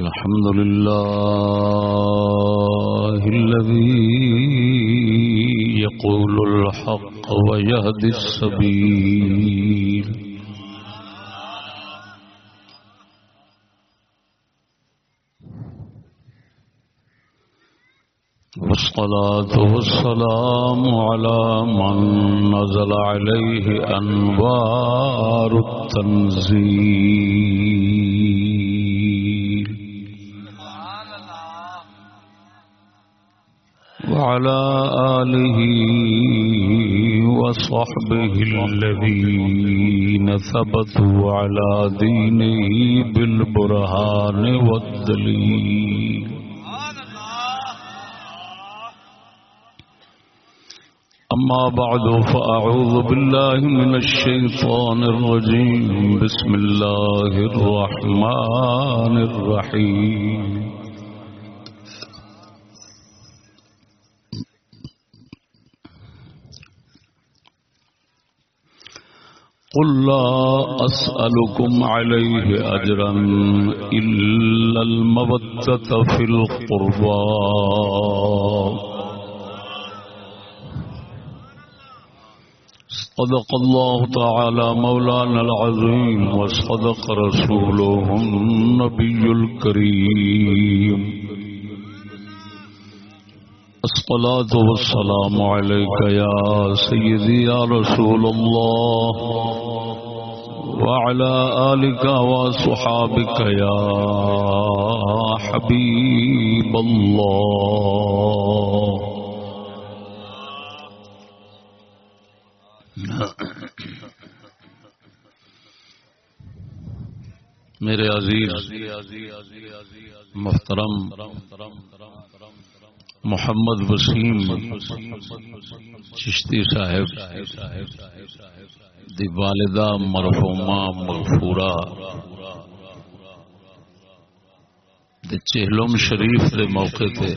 الحمد لله الذي يقول الحق ويهدي السبيل. والصلاة والسلام على من نزل عليه أنوار التنزيل. وعلى آله وصحبه الذين ثبتوا على دينه بالبرهان والدليل. أما بعد، فأعوذ بالله من الشيطان الرجيم. بسم الله الرحمن الرحيم. قل لا أسألكم عليه أجرا إلا المودة في القربى. صدق الله تعالى مولانا العظيم وصدق رسوله النبي الكريم. الصلاة والسلام عليك يا سيدي يا رسول الله. وعلى آلك وصحابك يا حبيب الله. میرے عزیز، محترم، محمد وسیم چشتی صاحب، دی والدہ مرحومہ مغفورہ، دی چہلم شریف دے موقع تے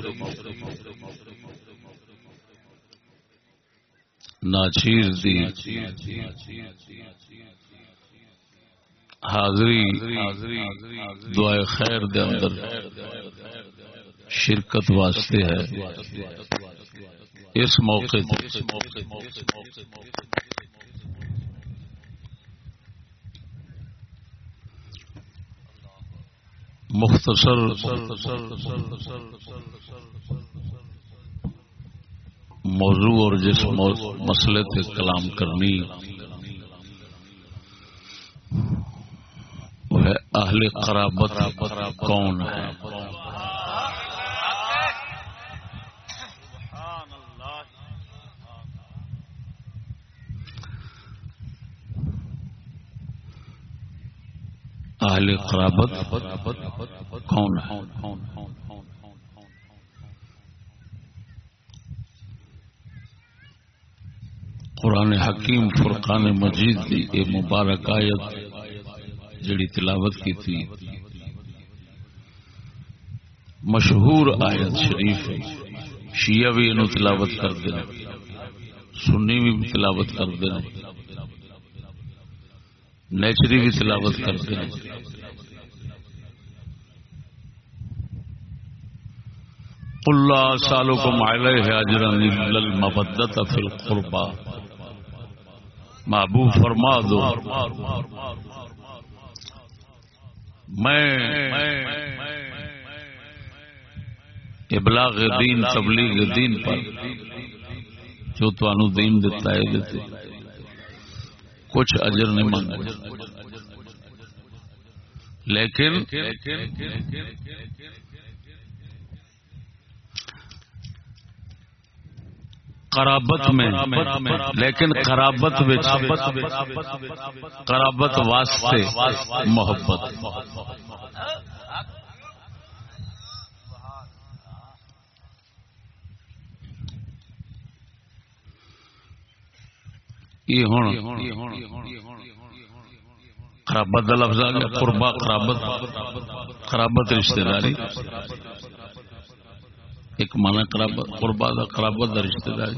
ناچیز دی حاضری دعائے خیر دے اندر شرکت واسطے ہے۔ اس موقع مختصر موضوع اور جس مسئلے پہ کلام کرنی وہ ہے اہل قرابت کون ہے؟ اہل قرابت کون ہے؟ قرآن حکیم فرقان مجید کی یہ مبارک آیت جڑی تلاوت کی تھی۔ مشہور آیت شریف شیعہ بھی انہوں تلاوت کرتے ہیں۔ سنی بھی تلاوت کرتے ہیں۔ نیچری بھی تلاوت کرتے ہیں۔ اللہ سالوں کو مائلے ہے اجرن المبدت فی القربا محبوب فرما دو۔ میں ابلاغ دین، تبلیغ دین پر جو تنوع دین دیتا ہے دیتے کچھ اجر نہیں مانگا لیکن قرابت میں، لیکن قرابت قرابت واسطے محبت۔ یہ ہوں خرابت کا لفظ آ گیا، قربا خرابت خرابت رشتے داری۔ ایک مانا قربا کا خرابت کا رشتے داری۔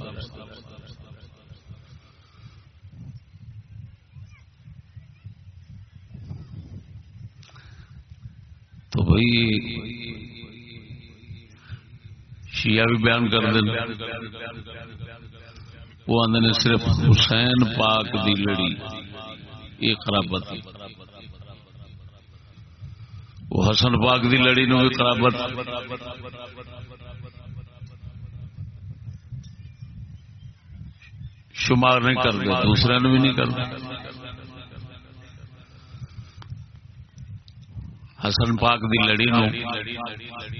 تو بھائی، شیعہ بھی بیان کر دیں وہ آدھے نے صرف حسین پاک دی لڑی، یہ خرابت وہ حسن پاک دی لڑی نو بھی خرابت شمار نہیں کرتے دوسرے نے بھی نہیں کرتے۔ حسن پاک دی لڑی نو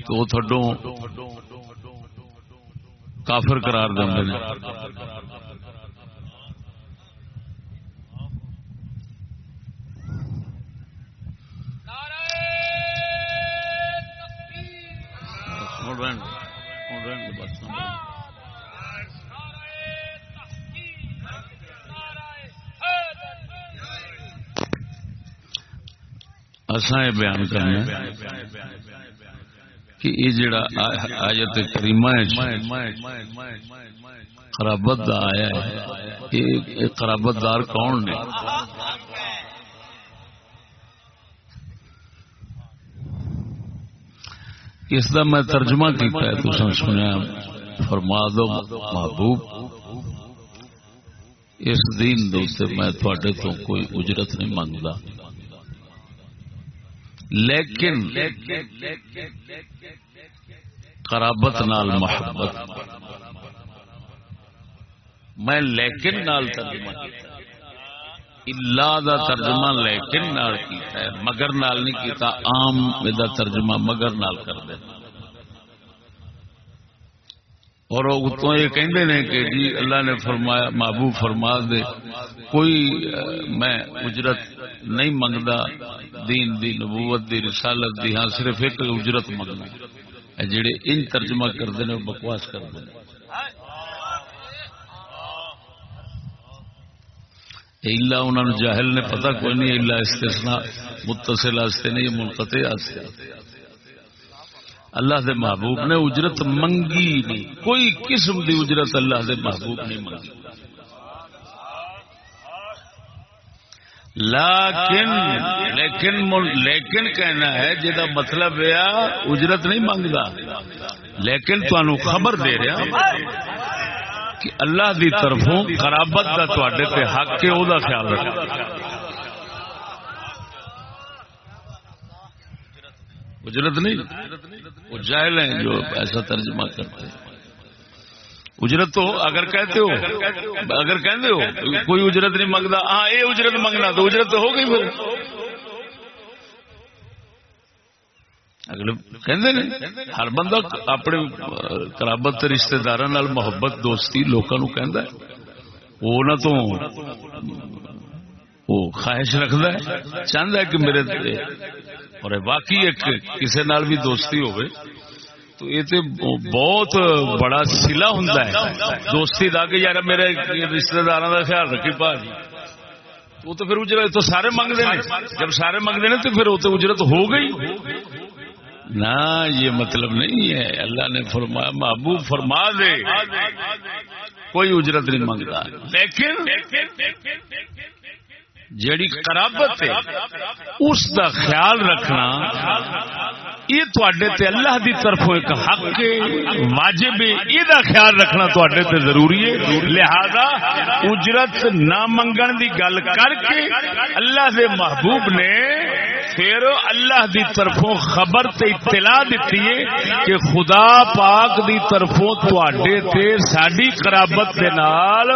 تو تھڈو کافر قرار دیں اساں یہ بیان کرنا کہ یہ جڑا آیت کریمہ خرابت دا آیا ہے، یہ خرابت دار کون نے؟ اس دا میں ترجمہ کیتا ہے، تو سنیا فرما دو محبوب۔ اس دین دوستے میں تھوڑے تو کوئی اجرت نہیں مانگتا۔ لیکن قرابت نال محبت. میں لیکن نال ترجمہ اللہ دا ترجمہ لیکن نال کیتا ہے، مگر نال نہیں کیتا، عام دا ترجمہ مگر نال کر دے اور تو یہ کہندے نے کہ جی اللہ نے فرمایا، محبوب فرما دے۔ کوئی میں اجرت نہیں منگتا دین دی نبوت دی رسالت دی ہاں صرف ایک اجرت منگنا۔ جڑے ان ترجمہ کرتے ہیں بکواس کرتے ہیں الا انہوں جاہل نے پتہ کوئی نہیں، الا استثناء، متصل آستے نہیں منقطع آستے۔ اللہ دے محبوب نے اجرت منگی نہیں۔ کوئی قسم دی اجرت اللہ دے محبوب نہیں منگی۔ لیکن لیکن لیکن کہنا ہے جہاں مطلب ہے اجرت نہیں منگتا لیکن تمہوں خبر دے رہا کہ اللہ دی طرفوں قرابت کا تے حق ہے وہ خیال رکھ اجرت نہیں؟ وہ جائل ہیں جو ایسا ترجمہ کرتے ہیں۔ اجرت تو اگر کہتے ہو، اگر کہتے ہو، کوئی اجرت نہیں منگتا ہاں یہ اجرت منگنا تو اجرت تو ہو گئی پھر۔ اگلے کہ ہر بندہ اپنے کرابت رشتے دار محبت، دوستی لوگوں کہ وہ نہ تو وہ خواہش رکھد چاہتا ہے کہ میرے اور باقی ایک کسی نال بھی دوستی ہوئے تو یہ تو بہت بڑا سلا ہوں دوستی دا کہ یار میرے رشتے دار کا خیال رکھی پا جی وہ تو پھر اجرت تو سارے منگتے ہیں جب سارے منگتے ہیں تو پھر وہ تو اجرت ہو گئی۔ نہ، یہ مطلب نہیں ہے۔ اللہ نے فرمایا، محبوب فرما دے۔ کوئی اجرت نہیں منگتا۔ لیکن جیڑی قرابت ہے، اس دا خیال رکھنا، یہ تے اللہ دی طرف ایک حق واجب یہ دا خیال رکھنا تے ضروری ہے۔ لہذا اجرت نہ منگن دی گل کر کے اللہ دے محبوب نے پھر اللہ دی طرفوں خبر تے اطلاع دیتی ہے کہ خدا پاک دی طرفوں تے ساری قرابت دے نال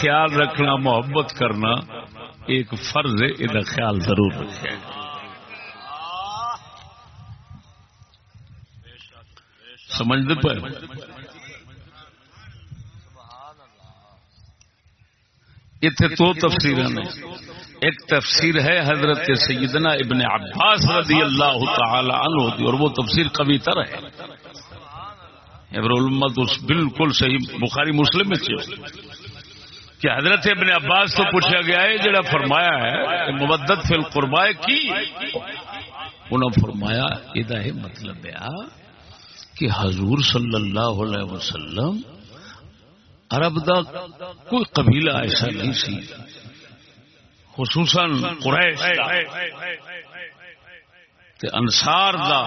خیال رکھنا، محبت کرنا۔ ایک فرض ہے یہ خیال ضرور رکھے سمجھتے پہ؟ اتنے تو تفسیر ایک تفسیر ہے حضرت سیدنا ابن عباس رضی اللہ تعالی عنہ اور وہ تفسیر کبھی تر ہے۔ بالکل صحیح، بخاری مسلم میں کہ حضرت ابن عباس تو پوچھا گیا ہے، جڑا فرمایا ہے مبدت فی القربائے کی؟ انہوں فرمایا یہ مطلب ہے کہ حضور صلی اللہ علیہ وسلم عرب دا کوئی قبیلہ ایسا نہیں سی، خصوصاً قریش تے انصار دا،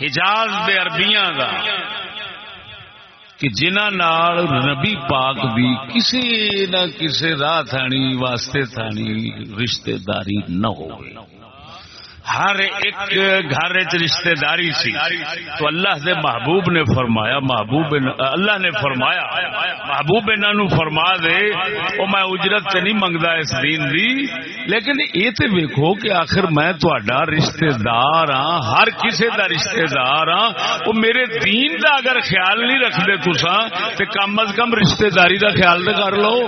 حجاز دے عربیاں دا۔ کہ جنہ نال نبی پاک بھی کسی نہ کسی راہ تھانی، واسطے تھانی، رشتہ داری نہ ہوئے۔ ہر ایک گھر رشتہ داری سی۔ تو اللہ دے محبوب نے فرمایا، محبوب اللہ نے فرمایا، محبوب انہوں فرما دے، او میں اجرت تے نہیں منگتا اس دین دی۔ لیکن یہ تو ویکو کہ آخر میں تھوڑا رشتہ دار ہاں ہر کسی دا رشتہ دار ہاں۔ وہ میرے دین دا اگر خیال نہیں رکھتے تسا تو کم از کم رشتہ داری دا خیال تو کر لو۔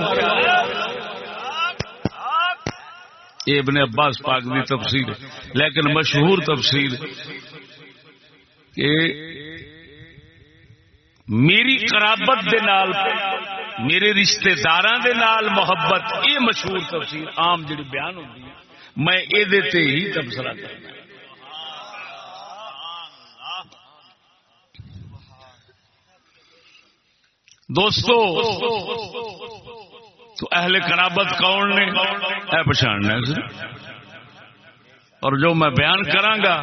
یہ ابن عباس پاک دی تفسیر لیکن مشہور تفسیر کہ میری قرابت دے نال، میرے رشتے دار محبت، یہ مشہور تفسیر عام جڑی بیان ہوتی ہے، میں یہ ہی تبصرہ کرنا دوستو تو اہل کرابت کون نے؟ اے پچھاڑنا اور جو میں بیان گا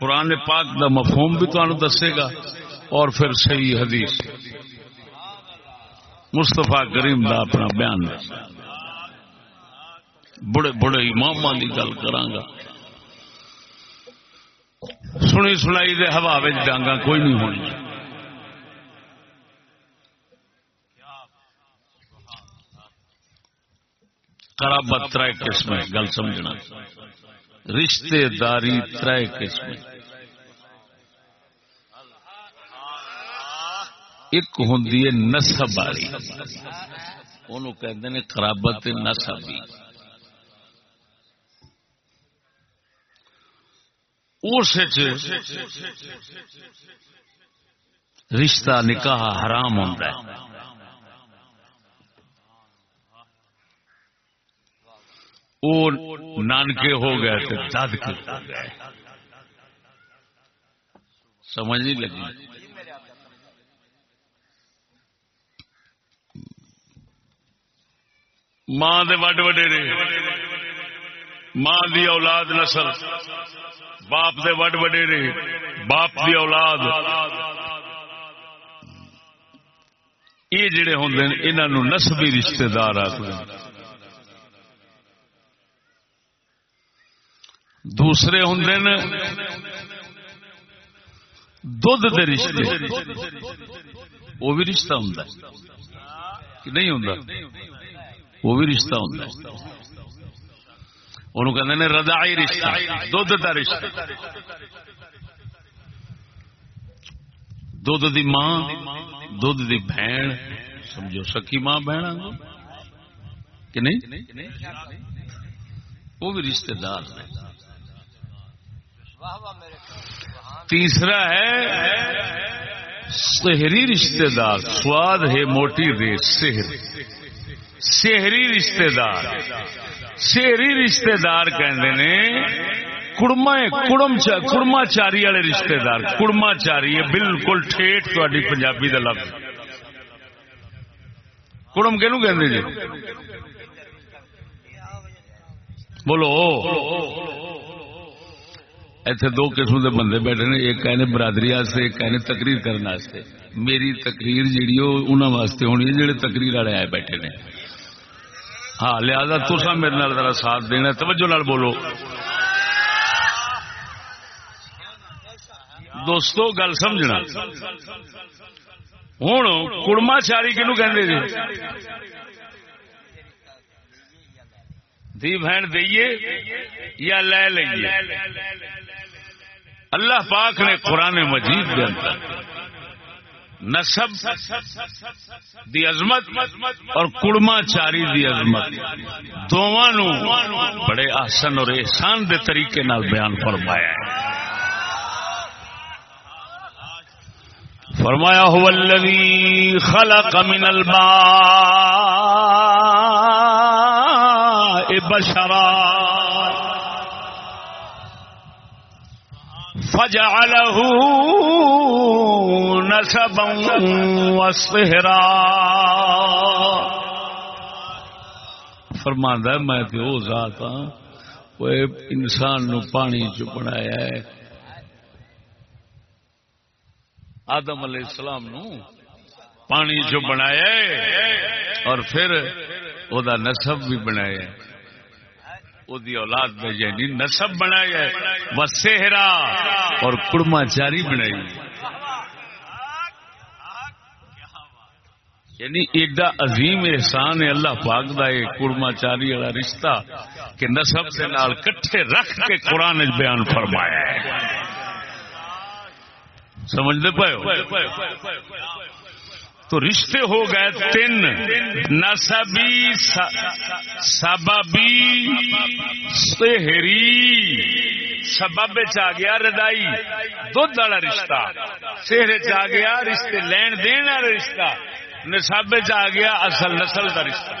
قرآن پاک دا مفہوم بھی تمہیں دسے گا، اور پھر صحیح حدیث۔ مستفا کریم دا اپنا بیان۔ بڑے بڑے امام کی گل گا سنی سنائی دے ہوا ڈانگا کوئی نہیں ہونی۔ قرابت تر قسم گل سمجھنا۔ رشتے داری تر قسم ایک ہوں نسب والی۔ ان خرابت نسب اس رشتہ نکاح حرام ہوتا ہے۔ وہ نانکے ہو گئے تھے داد کے ہو گئے۔ سمجھ نہیں لگی۔ ماں دے وڈ وڈے وڈیرے، ماں دی اولاد نسل، باپ دے وڈ وڈے وڈیرے، باپ دی اولاد۔ یہ جڑے ہوں انہوں نسبی رشتے دار آخر دوسرے ہوں دھد کے رشتے۔ وہ بھی رشتہ ہوں کہ نہیں ہوں وہ بھی رشتہ ہوں انہوں کہ ردائی رشتہ دھد کا رشتہ۔ دھد دی ماں دھد دی بہن، سمجھو سکی ماں بہن کہ نہیں؟ وہ بھی رشتے دار ہیں۔ تیسرا ہے شہری رشتے دار سواد ہے موٹی ریت شہر شہری رشتے دار شہری رشتے دار کڑما چاری والے رشتے دار کڑما چاری ہے، بالکل ٹھیٹ تاری پنجابی کا لفظ۔ کڑم کہ جی؟ بولو۔ ایتھے دو قسم دے بندے بیٹھے نے، ایک کہنے برادری واسطے، ایک کہنے تقریر کرنے واسطے۔ میری تقریر جیڑی انہوں واسطے ہونی ہے جڑے تقریر والے آئے بیٹھے نے۔ ہاں لہذا تسا میرے نال ذرا ساتھ دینا توجہ نال بولو۔ دوستو، گل سمجھنا۔ ہوں کڑما چاری کنو کہ جی؟ دی بہن دئیے یا لے لئیے؟ اللہ پاک نے قرآن مجید کے اندر نسب دی عظمت اور کڑما چاری دی عظمت دونوں بڑے آسن اور احسان دے طریقے نال بیان فرمایا ہے۔ فرمایا، هو الذي خلق من الماء بشرا فجعله نسبا وصهرا. فرماندا ہے، میں تے او ذات ہاں انسان نو پانی چ بنایا ہے۔ آدم علیہ السلام نو پانی چ بنایا ہے اور پھر او دا نسب بھی بنایا او دی اولاد میں یعنی نسب بنایا وہ اور کڑما چاری بنائی۔ یعنی ایڈا عظیم احسان ہے، اللہ پاک دا یہ کڑما چاری والا رشتہ کہ نسب کے نال کٹھے رکھ کے قرآن بیان فرمایا ہے۔ سمجھتے پائے تو رشتے ہو گئے تین۔ نسبی سببی سہری سبب چ گیا ردائی۔ دھد والا رشتہ۔ سہرے چ گیا رشتے لین دین والا رشتہ۔ نصاب آ گیا اصل نسل کا رشتہ۔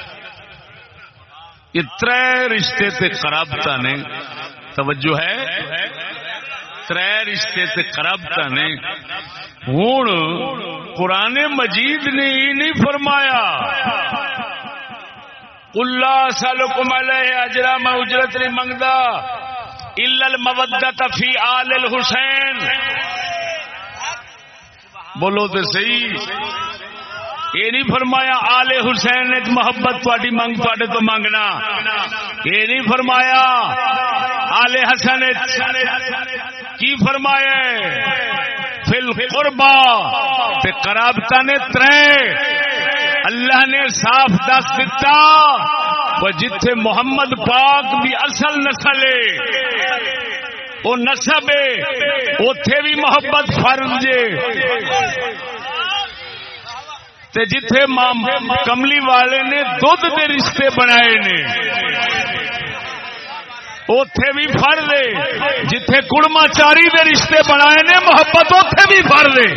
یہ تر رشتے تے خرابتا نے۔ توجہ ہے۔ تر رشتے تے خرابتا نے ہوں قرآن مجید نے یہ نہیں فرمایا۔ اللہ سال کمل اجرا میں اجرت نہیں منگتا المودت فی آل الحسین بولو تو صحیح۔ یہ نہیں فرمایا آلے حسین نے محبت تاری منگ تے تو منگنا۔ یہ نہیں فرمایا آلے حسن کی فرمایا فل قربا تے کرابتا نے تر اللہ نے صاف دس دتا وہ جتھے محمد پاک بھی اصل نسل ہے، وہ نسب ہے اتے بھی محبت فرض جے تے جتھے کملی والے نے دھد دے رشتے بنائے نے اتے بھی فر دے، جتھے کڑما چاری دے رشتے بنائے نے، محبت اتے بھی فر دے۔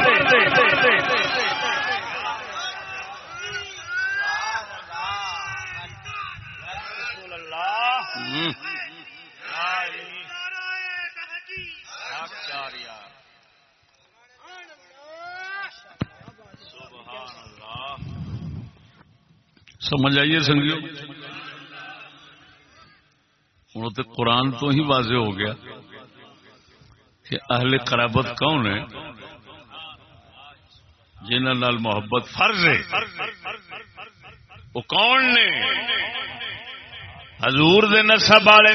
سمجھ آئیے سنگیو؟ ہوں تو قرآن تو ہی واضح ہو گیا کہ اہل قرابت کون ہے جنہ نال محبت فرض ہے۔ وہ کون نے؟ حضور دے نسب والے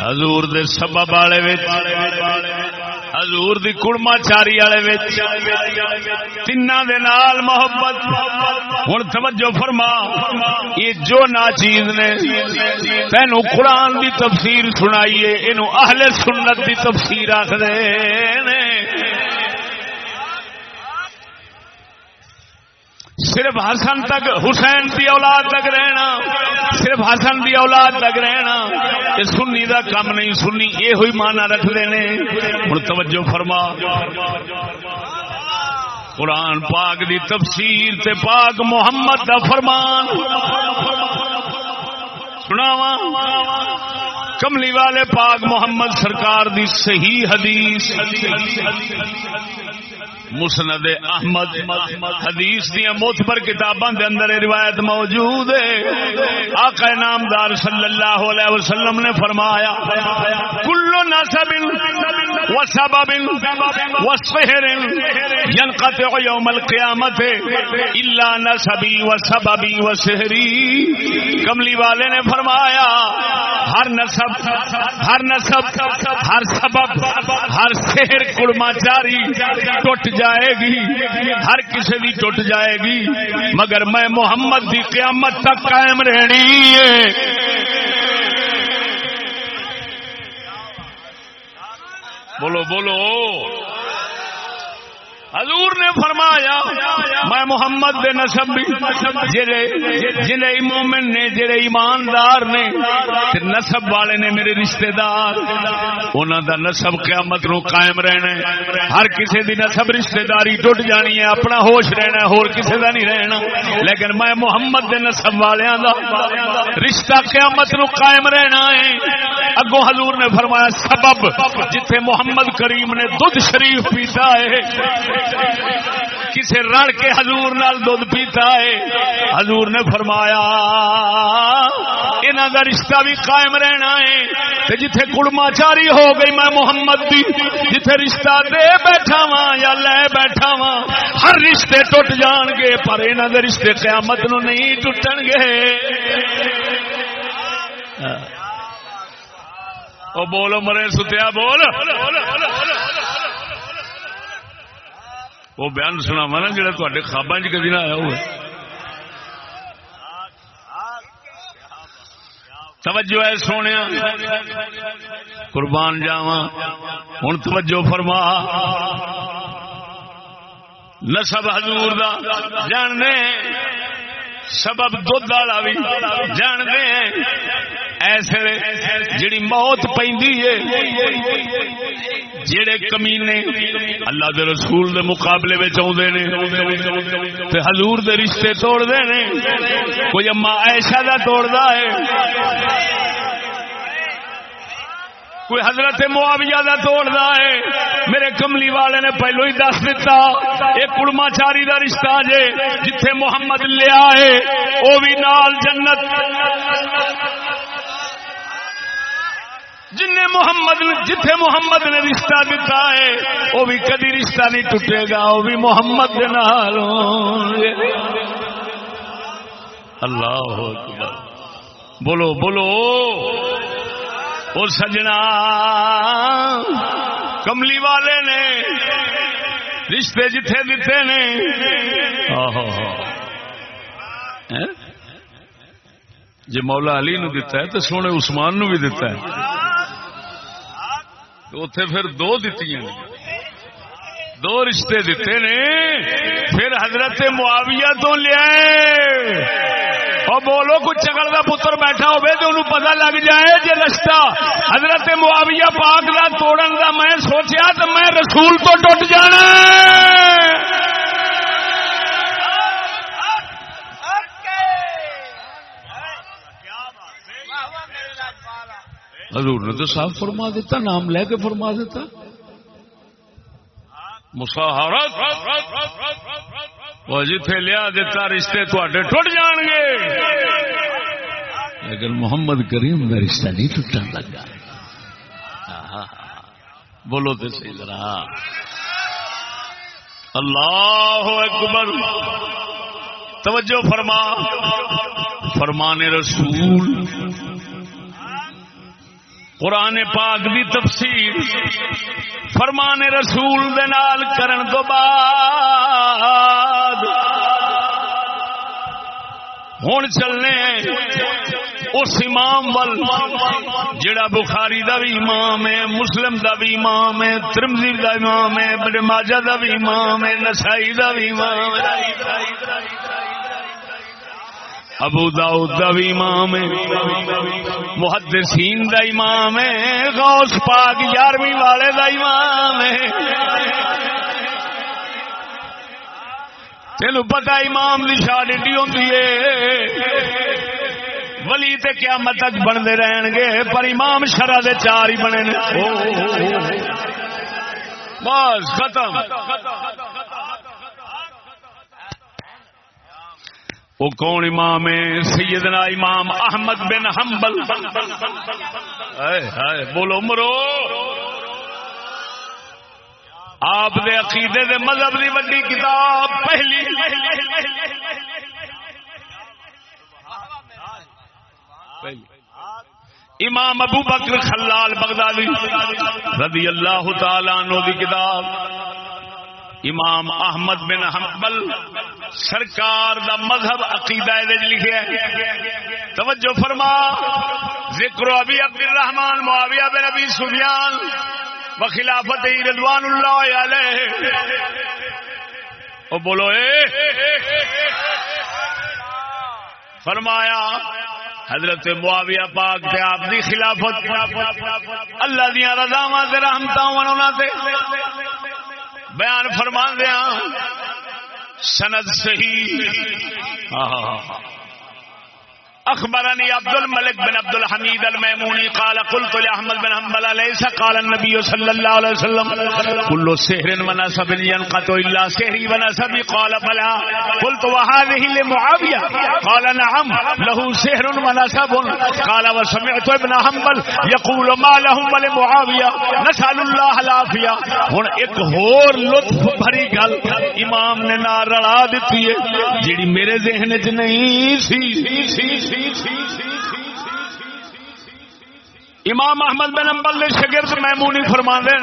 حضور دے سبب والے حضور دی کڑما چاری والے تین محبت. ہوں توجہ فرما. یہ جو ناچیز نے تینو قرآن دی تفسیر سنائیے یہ اہل سنت دی تفسیر آخر صرف حسن تک، حسین دی اولاد تک رہنا، صرف حسن دی اولاد تک رہنا، یہ سنی دا کم نہیں، سنی یہ ہوئی مانا رکھ دینے ہوں توجہ فرما۔ قرآن پاک دی تفسیر تے پاک محمد دا فرمان۔ سناوا کملی والے پاک محمد سرکار دی صحیح حدیث۔ مسند احمد، حدیث دیا موتبر کتاباں دے اندر روایت موجود ہے۔ آقا نامدار صلی اللہ علیہ وسلم نے فرمایا کلو نسب و سبب و سحر ينقطع يوم القیامت الا نسبی و سببی و سحری۔ کملی والے نے فرمایا، ہر نسب ہر نسب، ہر سبب، ہر سحر کڑما جاری ٹوٹ جائے گی، ہر کسی بھی ٹوٹ جائے گی۔ مگر میں محمد کی قیامت تک قائم رہنی ہے۔ بولو بولو۔ حضور نے فرمایا، میں محمد دے نسب جڑے مومن نے، جڑے ایماندار نے نسب والے نے میرے رشتہ دار انہوں دا نسب قیامت نو قائم رہنا ہے۔ ہر کسی دی نسب رشتہ داری ٹوٹ جانی ہے، اپنا ہوش رہنا ہے، ہور کسی دا نہیں رہنا۔ لیکن میں محمد دے نسب والوں دا رشتہ قیامت نو قائم رہنا ہے۔ اگو حضور نے فرمایا، سبب جتھے محمد کریم نے دودھ شریف پیتا ہے کسے رڑ کے حضور نال دودھ پیتا ہے۔ حضور نے فرمایا ان انہوں کا رشتہ بھی قائم رہنا ہے۔ تے جتھے کڑما چاری ہو گئی میں محمد دی، جتھے رشتہ دے بیٹھا وا یا لے بیٹھا وا ہر رشتے ٹوٹ جان گے، پر انہوں کے رشتے قیامت نو نہیں ٹوٹن گے۔ او بولو مرے، ستیا بول۔ وہ بیان سناوا نا جڑا تے خوابا کدی نہ آیا ہوا توجہ ہے سونے قربان جاوا ہوں توجہ فرما۔ نسب حضور دا۔ جاننے سبب دھد والا بھی جانتے ہیں۔ ایسے جڑی موت پی جڑے کمینے اللہ دے رسول دے مقابلے میں آدھے نے حضور دے رشتے توڑتے نے، کوئی اما ایشا دا توڑتا ہے۔ کوئی حضرت معاویہ دا توڑتا ہے۔ میرے کملی والے نے پہلو ہی دس دیتا یہ کڑما چاری کا رشتہ جے، جتھے محمد لیا ہے وہ بھی نال جنت۔ جن محمد جتھے محمد نے رشتہ دیتا ہے وہ بھی کدی رشتہ نہیں ٹوٹے گا۔ وہ بھی محمد نال اللہ بولو بولو۔ وہ سجنا کملی والے نے، رشتے جتھے دیتے نے۔ جی مولا علی نو دیتا ہے تو سونے عثمان نو بھی دیتا ہے۔ اتے پھر دو دتی دو رشتے دیتے نے، پھر حضرت معاویہ تو لیا اور بولو کچھ چکر کا پتر بیٹھا ہوئے تو انہوں پتہ لگ جائے جی رشتہ حضرت معاویہ پاک کا توڑن کا میں سوچیا تو میں رسول تو ٹوٹ جانا حضور نے تو صاف فرما دیتا، نام لے کے فرما دیتا۔ مساحرت وہ جتھے لیا دیتا رشتے تھوڑے ٹوٹ جان گے لیکن محمد کریم میں رشتہ نہیں ٹوٹن لگا۔ بولو تو صحیح ذرا۔ اللہ اکبر۔ توجہ فرما۔ فرمان رسول۔ قرآن پاک دی تفسیر فرمان رسول دے نال کرن تو بعد ہوں چلنے اس امام ول جڑا بخاری دا بھی امام ہے، مسلم دا بھی امام ہے ترمزی دا امام ہے بڑے ماجہ دا بھی امام ہے، نسائی دا بھی امام ہے۔ ابو داؤد دا بھی امام ہے، محدثین دا امام ہے، غوث پاک یارویں والے دا امام ہے۔ تین پتا امام کی شاد ایڈی ہوتی ہے۔ ولی تے کیا متک بنتے رہن گے، پر امام شرح دے چار ہی بنے بس ختم۔ وہ کون امام ہے؟ سیدنا امام احمد بن حنبل۔ بولو مرو آپ دے عقیدے دے مذہب دی وڈی کتاب، پہلی۔ امام ابو بکر خلال بغدادی رضی اللہ تعالی عنہ دی کتاب۔ امام احمد بن حنبل سرکار دا مذہب عقیدہ لکھے توجہ فرما۔ ذکر ابی عبد الرحمان معاویہ بن ابی سفیان و خلافت رضوان اللہ علیہ۔ او بولو اے۔ فرمایا، حضرت معاویہ پاک تے آپ دی خلافت۔ اللہ دیا رضاواں تے رحمتاں انہاں تے۔ بیان فرما دیا سند صحیح۔ ہاں اخبرني عبد الملك بن عبد الحميد الميموني قال قلت لاحمد بن حنبل ليس قال النبي صلى الله عليه وسلم، كل سحر ونسب ينقطع الا سحري ونسبي. قال، بلى. قلت، وهذه لمعاويه قال، نعم، له سحر ونسب. قال، وسمعت ابن حنبل يقول، ما لهم ولمعاويه نسال الله العافيه ہن ایک اور لطف بھری گل امام نے نہ رلا دیتی ہے، جیڑی میرے ذہن وچ نہیں سی سی امام احمد بن امبل نے شگرد محمونی فرما دے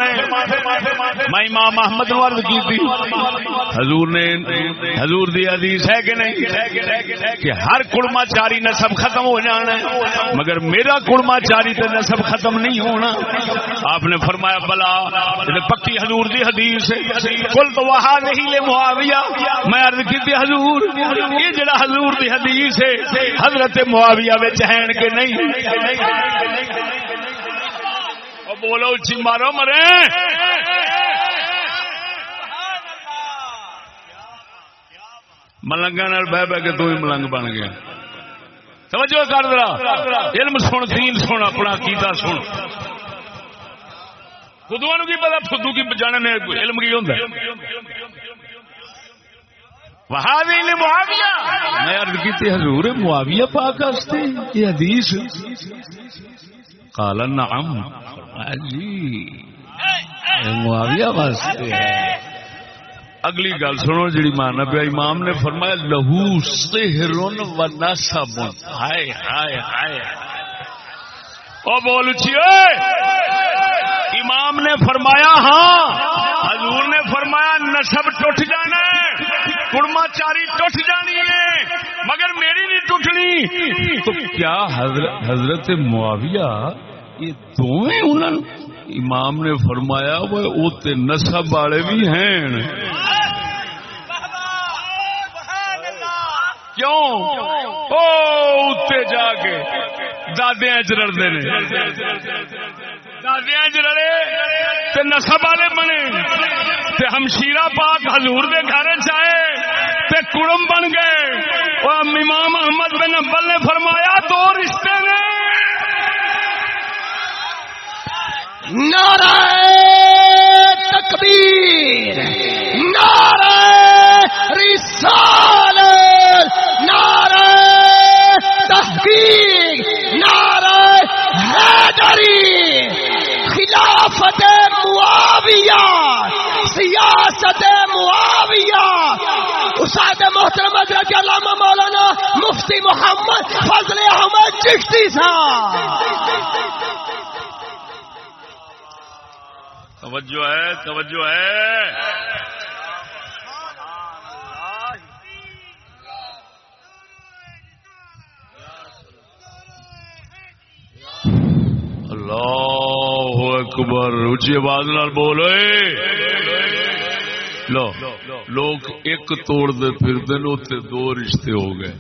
میں امام احمد نو عرض کی تھی حضور نے حضور دی حدیث ہے کہ نہیں؟ کہ ہر کڑما چاری نسب ختم ہو جانا ہے۔ مگر میرا کڑما چاری تے نسب ختم نہیں ہونا۔ آپ نے فرمایا، بلا پکی حضور دی حدیث کل تو وہاں نہیں لے معاویہ۔ میں عرض کی تھی حضور، یہ جڑا حضور دی حدیث ہے، حضرت معاویہ وچ ہیں کہ نہیں؟ بولو اچھی مارو مرے۔ ملنگا بہ بہ کے تو ہی ملنگ بن گیا توجہ کر دیا علم سن، دین سن، اپنا کیتا سن۔ خدو کی پتا خدو کی جانے میں علم کی ہوتا وہابی نے معاویہ۔ میں عرض کی حضور معاویہ پاک یہ حدیث۔ قال، نعم. جی معاویہ واسطے اگلی گل سنو جڑی مانا پیا امام نے فرمایا، لہو سہرن و نسب. ہائے ہائے ہائے. او بول امام نے فرمایا ہاں. حضور نے فرمایا، نسب ٹوٹ جانا ہے کڑما چاری ٹوٹ جانی ہے. مگر میری نہیں ٹوٹنی۔ تو کیا حضرت, معاویہ یہ دونوں امام نے فرمایا وہ نسب والے بھی ہیں۔ کیوں؟ جا کے دادیا چ رڑتے دادیا چ رڑے نسب والے بنے۔ ہمشیرا پاک ہزور کے گھر چائے کڑم بن گئے۔ اور امام محمد بن ابل نے فرمایا، دو رشتے نے۔ نعرہ تکبیر، نعرہ رسال نعرہ تحقیق، نعرہ حیدری، خلافت معاویہ، سیاست معاویہ۔ اساد محترم حضرت علامہ مولانا مفتی محمد فضل احمد چشتی صاحب۔ توجہ ہے توجہ ہے۔ اللہ۔ اکبر اچھی آواز نال بولو لو، لوگ ایک توڑ دے پھر دن اتنے دو رشتے ہو گئے۔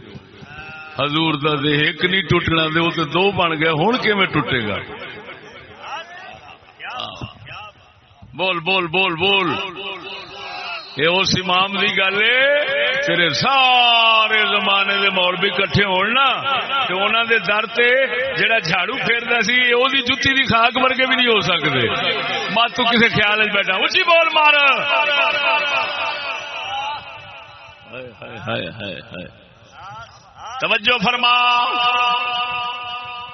حضور دا دے ایک نہیں ٹوٹنا، دے وہ دو بن گئے۔ ہوں کہ ٹوٹے گا؟ بول بول بول بول۔ یہ اس امام کی گل ہے، تیرے سارے زمانے دے مولوی کٹھے ہونا تو انہوں دے در تے جڑا جھاڑو پھیرتا سی وہ جتی دی خاک ورگے بھی نہیں ہو سکتے مت تو کسی خیال بیٹھا۔ اچھی بول مار۔ توجہ فرما۔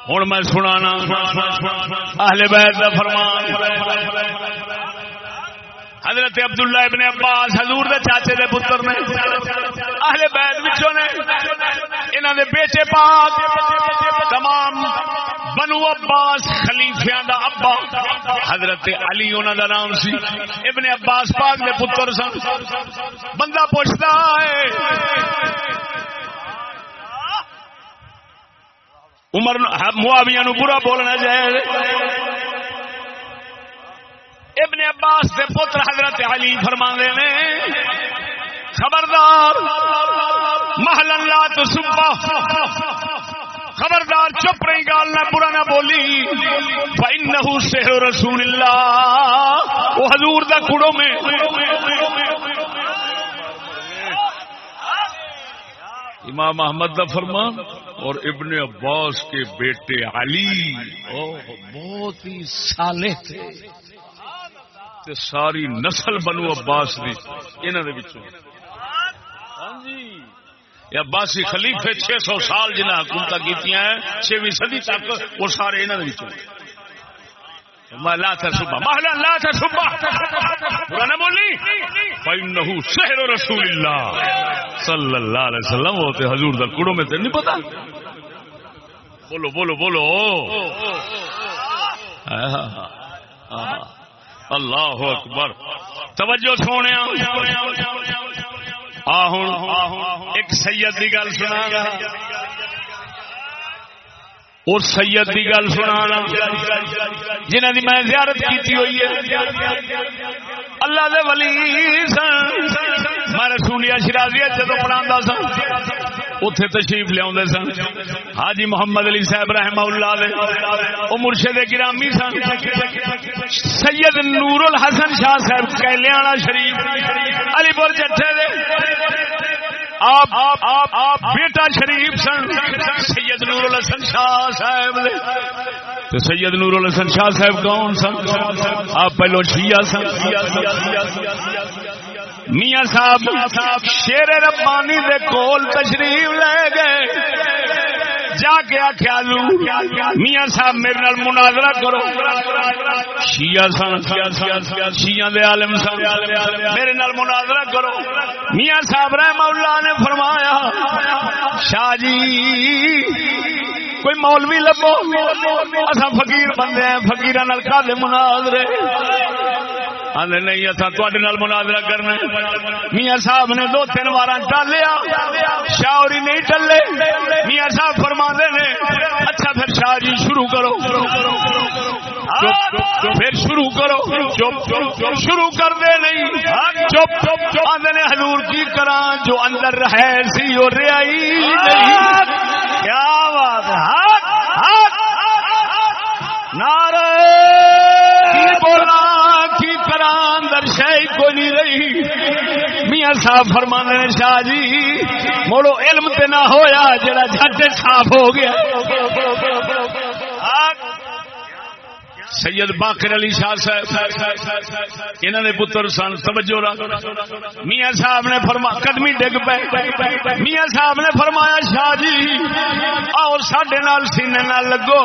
ہوں میں سنا اہل بیت کا فرمان۔ حضرت عبداللہ ابن عباس حضور دے چاچے دے پتر نے، اہل بیت وچوں نے، انہاں دے بیٹے پاک، تمام بنو عباس خلیفیاں دا ابا، حضرت علی انہاں دا نام سی، ابن عباس پاک دے پتر سن۔ بندہ پوچھتا ہے، عمر معاویہ نو برا بولنا جائے ابن عباس کے پتر حضرت علی فرما نے، خبردار محل اللہ تو سبا خبردار چپ رہی، گال نہ برا نہ بولی بھائی نہ سے رسول اللہ، وہ حضور دا کڑوں میں۔ امام محمد کا فرمان، اور ابن عباس کے بیٹے علی۔ بہت ہی سالے تھے۔ تے ساری نسل بنو عباس دی انہوں ہاں جی۔ عباسی خلیفے چھ سو سال جنہیں حکومت کی چھویں صدی تک وہ سارے انہوں لا تھا صبح محلہ، لا تھا صبح نہ بولی۔ فإنه سحر رسول اللہ صلی اللہ علیہ وسلم۔ ہوتے حضور در کڑوں میں تے نہیں پتا بولو بولو بولو۔ اللہ اکبر. توجہ سونے ایک سید کی گل سنا گا اور سید کی گل سنا جنہ کی میں زیارت کی ہوئی ہے. اللہ دے ولی سن. میں رسولیا شرازی جدو پڑھا سا اتے تشریف لیا سن۔ حاجی محمد علی صاحب رحم اللہ دے۔ او مرشد گرامی سن۔ سید نور الحسن شاہ صاحب کیلیاں شریف۔ علی پور جٹھے دے۔ آپ بیٹا شریف سن۔ سید نور الحسن شاہ صاحب تو سید نور الحسن شاہ صاحب کون سن؟ آپ پہلو شیعہ سن۔ میاں صاحب، شیر ربانی دے کول تشریف لے گئے۔ جا کے آخیا میاں صاحب میرے نال مناظرہ کرو۔ شیعہ سن، شیعہ دے عالم سن، میرے نال مناظرہ کرو۔ میاں صاحب رحم اللہ نے فرمایا، شاہ جی کوئی مولوی لبو؟ اصا فقیر بندے ہیں فقیر نلکا مناظرے؟ آدھے نہیں اصا تے مناظرہ کرنا میاں صاحب نے دو تین بار ٹالیا شاہری نہیں ٹلے۔ میاں صاحب فرما نے اچھا پھر شاہ جی شروع کرو۔ پھر شروع کرو۔ چپ شروع کر دے نہیں۔ چپ چپ آدھے نے حضور کی کرا جو اندر ہے سی اور ریائی کیا بات نعرہ کرا اندر شاہی کوئی نہیں رہی۔ میاں صاحب فرمانے نے، شاہ جی موڑو علم تے نہ ہویا، جڑا جھٹ صاف ہو گیا۔ سید باقر علی شاہ صاحب انہوں نے پتر سن، توجہ میاں صاحب نے فرما، قدمی ڈگ پے۔ میاں صاحب نے فرمایا، شاہ جی آؤ سڈے نال سینے نال لگو۔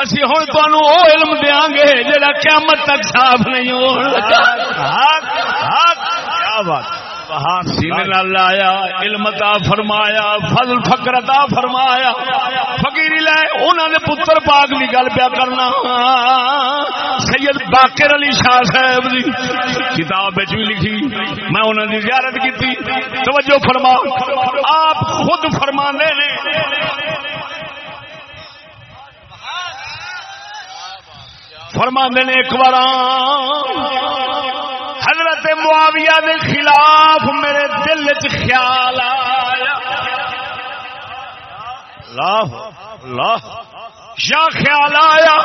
اسی ہوں تمہوں وہ علم دیا گے جا قیامت تک صاف نہیں ہو ہاں، ہاں، ہاں، کیا بات سینے لایا، علم تا فرمایا، فضل فکر تا فرمایا۔ فقیری لے انہوں نے پتر پاک کی گل پیا کرنا۔ سید باقر علی شاہ صاحب دی کتاب بھی لکھی، میں انہوں نے زیارت کی توجہ فرما، آپ خود فرما نے۔ فرما نے ایک بار۔ معاویہ دے خلاف میرے دل چ خیال آیا۔ یا خیال آیا۔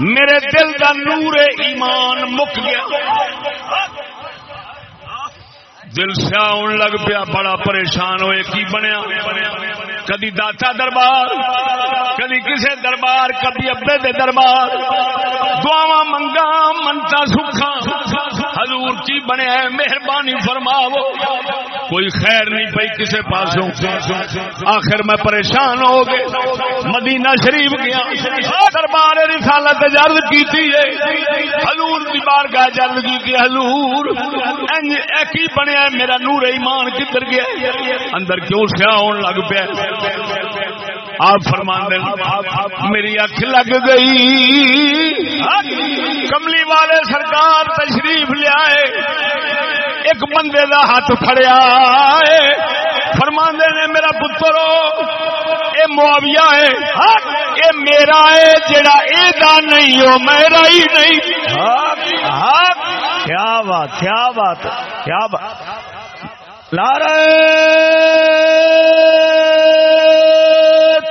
میرے دل کا نور ایمان مک گیا۔ دل سے آن لگ پیا، بڑا پریشان ہوئے، کی بنیا؟ کدی داتا دربار، کدی کسے دربار، کدی ابے دے دربار۔ دعوا منگا منتا سکھا حضور کی بنے ہیں، مہربانی فرماو کوئی خیر نہیں پئی کسے پاسوں۔ آخر میں پریشان ہو گئے۔ مدینہ شریف گیا۔ دربار رسالت جلد کی تھی حضور دی بارگاہ جلد کی تھی حضور ایک ہی بنیا میرا نور ایمان کدھر گیا اندر کیوں سیا ہونے لگ پیا آپ فرمان میری اکھ لگ گئی۔ کملی والے سرکار تشریف لیا ایک بندے دا ہاتھ فڑیا فرما نے، میرا پترو، اے معاویہ ہے، اے میرا ہے، جڑا اے دا نہیں ہو میرا ہی نہیں۔ کیا بات کیا بات کیا بات۔ لارے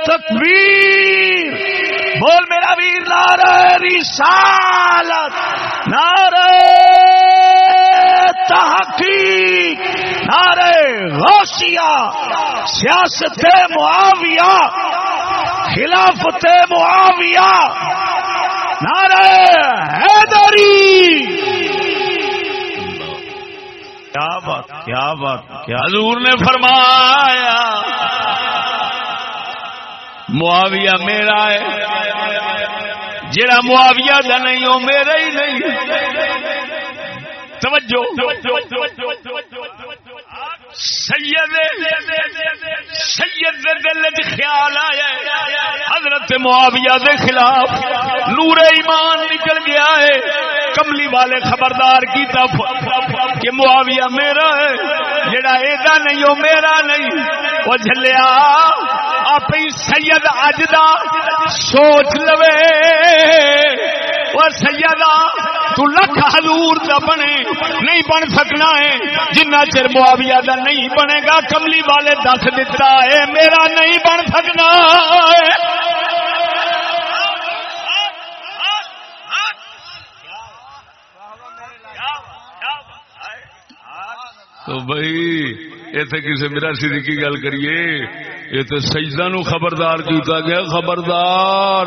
تکبیر۔ بول میرا ویر نار رسالت نار تحقیق نعرے غوثیہ، سیاست معاویہ، خلافت معاویہ نعرے حیدری کیا بات کیا حضور نے فرمایا؟ معاویہ میرا ہے۔ جڑا معاویہ دا نہیں ہو میرا ہی نہیں۔ توجہ۔ سید سید دل خیال آیا حضرت معاویہ دے خلاف نور ایمان نکل گیا ہے۔ کملی والے خبردار کی تف کہ معاویہ میرا ہے، جڑا ایدا نہیں ہو میرا نہیں وہ جھلیا آپ سید اج سوچ لوے۔ وہ سیدہ، تو لکھ حضور دا بنے، نہیں بن سکنا ہے۔ جنہ چر معاویہ دا نہیں بنے گا، کملی والے دس دیتا ہے، میرا نہیں بن سکنا ہے۔ تو بھائی اتنے کسی میرا سی کی گل کریے، یہ تو سجدہ نو خبردار کیتا گیا، خبردار۔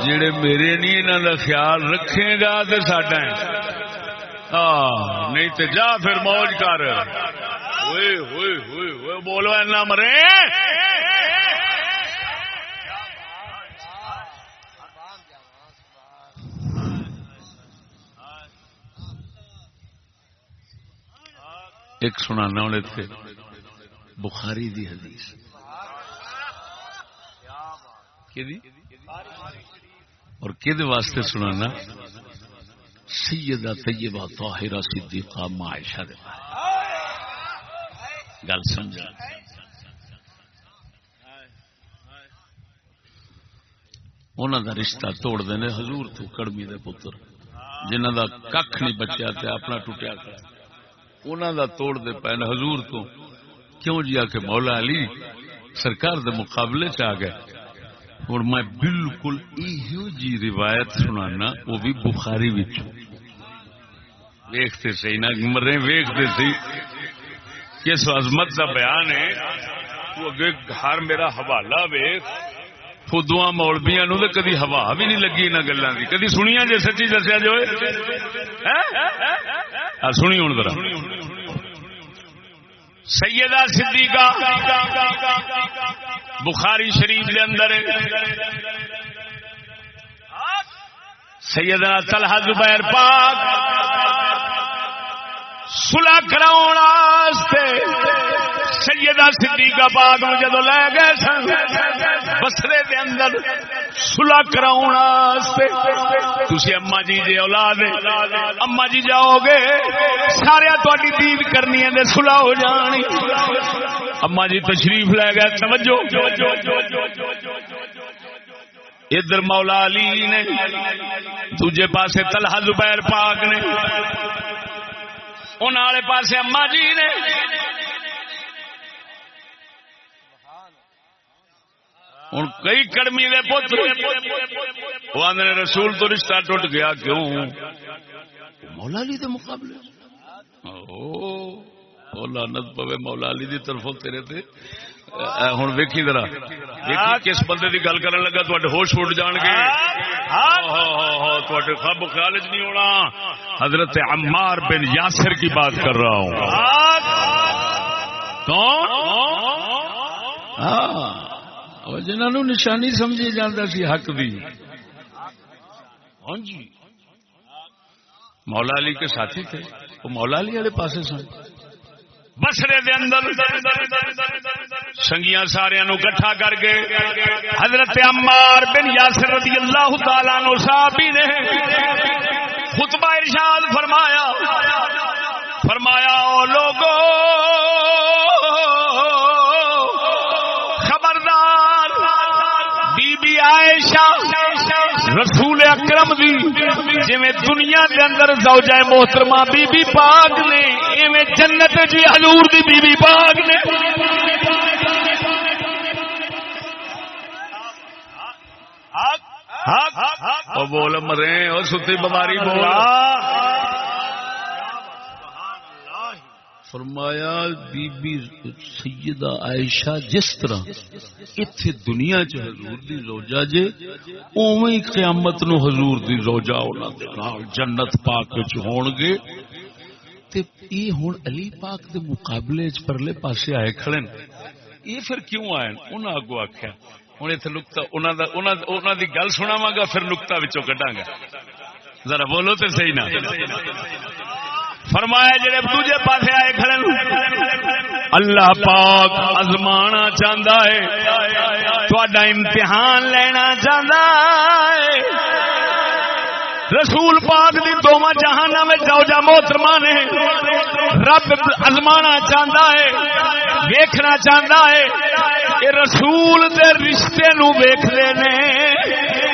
جڑے میرے نہیں انہوں کا خیال رکھے گا تو ساڈا ہاں نہیں تو جا پھر موج کر۔ ہوئے ہوئے ہوئے ہوئے، بولو، اینا مرے۔ ایک سنانا ہوں تھے بخاری دی حدیث. اور کد واسطے سنانا؟ سیدہ طیبہ طاہرہ صدیقہ معاشہ دے گل سمجھا؟ انہوں دا رشتہ توڑ دینے، حضور تو کڑمی دے پتر جنہ دا ککھ نہیں بچیا تے اپنا ٹوٹیا کر. انہوں دا توڑ دے پہن حضور تو۔ کیوں جی آ کے مولا علی، سرکار دے مقابلے چ آ گئے۔ اور میں بالکل ایو جی روایت سنانا، وہ بھی بخاری وچ۔ ویختے سی نہ مرے ویختے سی کس عظمت کا بیان ہے۔ وہ اگے ہر میرا حوالہ ویخ فدوا مولبیا نو تو کدی ہوا بھی نہیں لگی ان گلوں کی کدی سنیا جی سچی دسیا جو ہاں؟ سنی ہوں ذرا۔ سیدہ صدیقہ بخاری شریف کے اندر۔ سیدنا طلحہ زبیر پاک سلا کراؤ سیدہ صدیقہ پاک نو جدو لے گئے سن، بسرے دے اندر صلح سلا کراؤ تھی اما جی جی اولاد اما جی جاؤ گے سارا تاری دید کرنی ہے سلا ہو جانی۔ اما جی تشریف لے گئے، توجہ۔ ادھر مولا علی نے، دوجے پاسے تلہا زبیر پاک نے ان والے پاسے اما جی نے۔ ہوں کئی کڑمی دے پتر وہ آدھے رسول تو رشتہ ٹوٹ گیا کیوں؟ مولا علی دے مقابلے۔ لانت پوے مولا علی دی طرفوں تیرے تے۔ ہوں ویکھی ذرا۔ کس بندے دی گل کرن لگا تے ہوش اٹھ جان گے۔ تے خب خیال چ نہیں ہونا۔ حضرت عمار بن یاسر کی بات کر رہا ہوں۔ کون؟ ہاں۔ جنہوں نشانی سمجھی جاتا سی، حق دی۔ ہاں جی۔ مولا علی کے ساتھی تھے۔ وہ مولا علی والے پاسے سن۔ بسرے دے اندر سنگیاں سارے نو کٹھا کر کے حضرت عمار بن یاسر رضی اللہ تعالی نو صحابی نے خطبہ ارشاد فرمایا۔ فرمایا، او لوگو رسول اکرم دی جی دنیا دے اندر زوجہ محترمہ بی بی پاک نے ایویں جنت جی حضور دی بی بی پاک نے بول مرے اور ستی بماری بولا فرمایا، بی بی سیدہ عائشہ، جس طرح اتھے دنیا چ حضور دی روجا جے، اوویں قیامت نو حضور دی روجا انہاں دے نال جنت پاک وچ ہون گے۔ تے ای ہن علی پاک دے مقابلے چ پرلے پاسے آئے کھڑے نے۔ یہ پھر کیوں آئے انہاں اگو آکھیا، ہن ایتھے نقطہ، انہاں دا، انہاں دی گل سناواں گا، پھر نقطہ وچوں کڈاں گا ذرا بولو تے صحیح نہ۔ فرمایا جڑے دوجے پاسے آئے کھڑے اللہ پاک ازمانا چاہتا ہے تھوڑا امتحان لینا چاہتا ہے۔ رسول پاک دی دونوں جہانا میں جوجا محترمہ نے، رب ازمانا چاہتا ہے، ویکھنا چاہتا ہے کہ رسول دے رشتے نو ویخ نے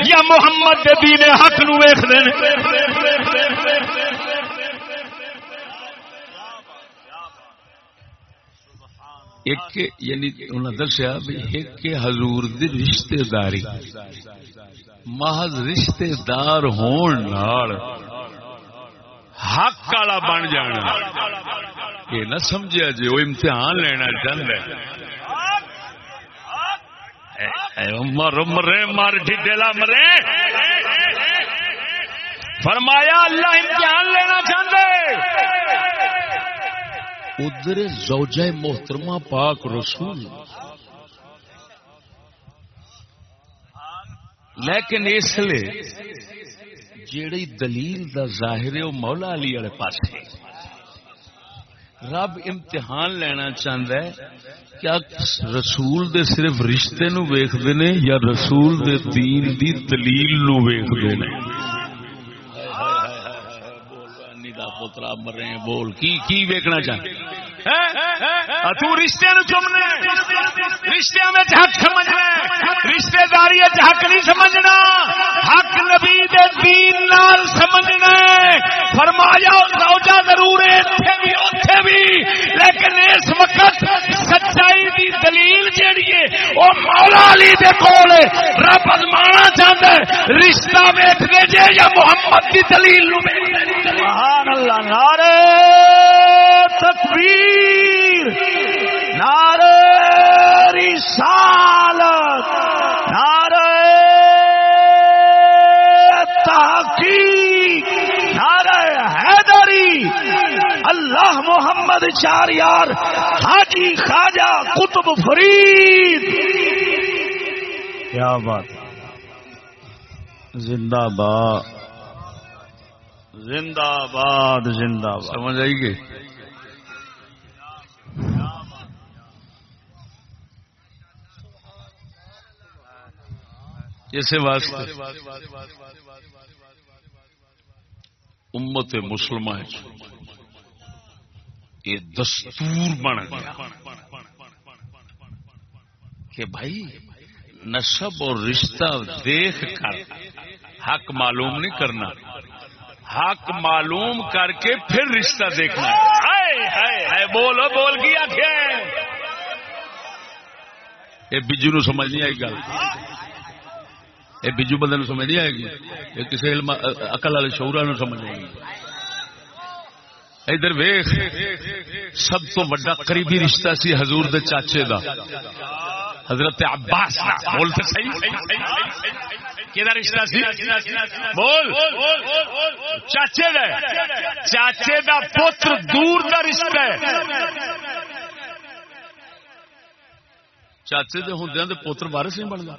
یا محمد دے دین حق نو ویخ نے۔ ایک یعنی انہوں نے دسیا ایک حضور دی رشتہ داری محض رشتہ دار ہون نال حق والا بن جانا۔ یہ نہ سمجھا جی وہ امتحان لینا چاہتا مر، مرے، مر ڈیلا مرے۔ فرمایا، اللہ امتحان لینا چاہتے ادھر زوجہ محترمہ پاک رسول۔ لیکن اس لیے جیڑی دلیل دا ظاہر ہے وہ مولا علی والے پاس رب امتحان لینا چاہتا ہے کیا رسول دے صرف رشتے نو ویختے نے یا رسول دے دین دی دلیل نو ویختے نے؟ پوترا مرے بول، کی کی ویکنا چاہتے ہاں؟ تو رشتے نو چمنا رشتے میں حق سمجھنا رشتے داری حق نہیں سمجھنا۔ حق نبی دے دین نال سمجھنا فرمایا روجا ضرور ہے بھی اتے بھی۔ لیکن اس وقت سچائی دی دلیل جیڑی ہے، وہ مولا علی دے کول رب ازمانا چاہتا ہے، رشتہ ویک دے جے یا محمد دی دلیل نو سبحان اللہ نعرے تکبیر نعرے رسالت نعرے تحقیق نعرے حیدری، اللہ محمد چار یار حاجی خواجہ قطب فرید۔ کیا بات زندہ باد زندہ باد زندہ باد۔ سمجھ آئی گئی اسے واسطے امت مسلم یہ دستور بن گیا کہ بھائی نسب اور رشتہ دیکھ کر حق معلوم نہیں کرنا۔ حق معلوم کر کے پھر رشتہ دیکھنا ہے۔ بولو بول گیا یہ بجو نو سمجھ نہیں آئی گل۔ یہ بجو بندے نو سمجھ نہیں آئے گی؟ یہ کسی علم اقل والے شعورا نو سمجھ نہیں ادھر ویخ سب تو بڑا قریبی رشتہ سی حضور دے چاچے دا۔ حضرت عباس بولتے صحیح۔ کہ رشتہ سی بول چاچے دا چاچے دا پتر دور دا رشتہ ہے چاچے دے ہوندے تے پتر وارث نہیں بندا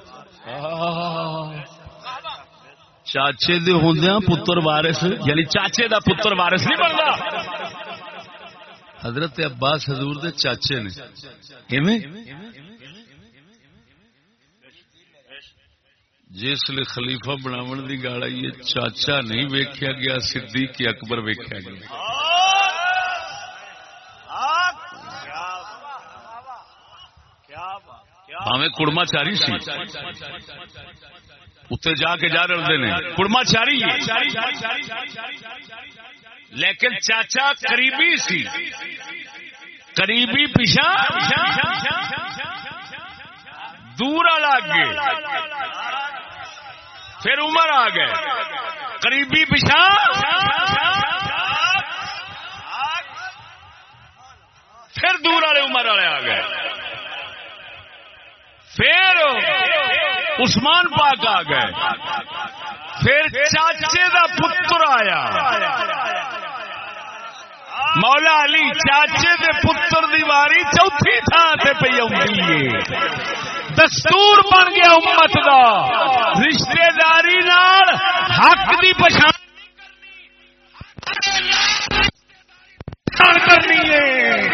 چاچے دے ہوندے پتر وارث یعنی چاچے دا پتر وارث نہیں بندا حضرت عباس حضور دے چاچے نے ایویں جس لیے خلیفہ بناو دی گال آئی چاچا نہیں ویکیا گیا، صدیق اکبر ویکیا گیا۔ ہمیں کڑما چاری سی۔ اتنے جا کے جا رہے نے۔ کڑما چاری لیکن چاچا قریبی سی۔ قریبی پیچھا دور والا اگے۔ پھر عمر آ گئے۔ قریبی پچھا پھر دور والے عمر والے آ گئے۔ پھر عثمان پاک آ گئے۔ پھر چاچے دا پتر آیا۔ مولا علی چاچے دے پتر دی واری چوتھی تھان سے پی آئی دستور بن گیا امت دا۔ رشتے داری نال حق دی پچھان کرنی ہے۔